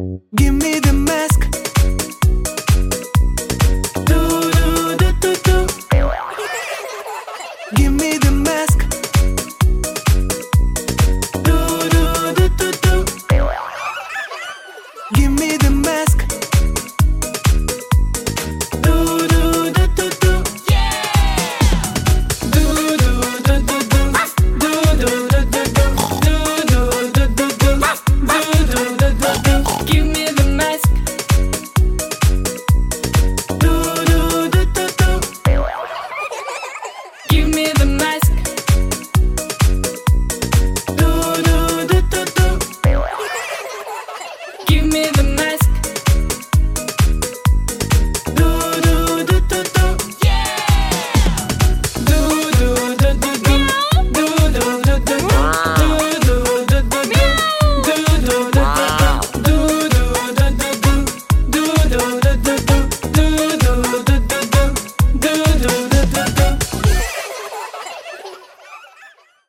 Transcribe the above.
Give me the mask. Do do do do do. Give me the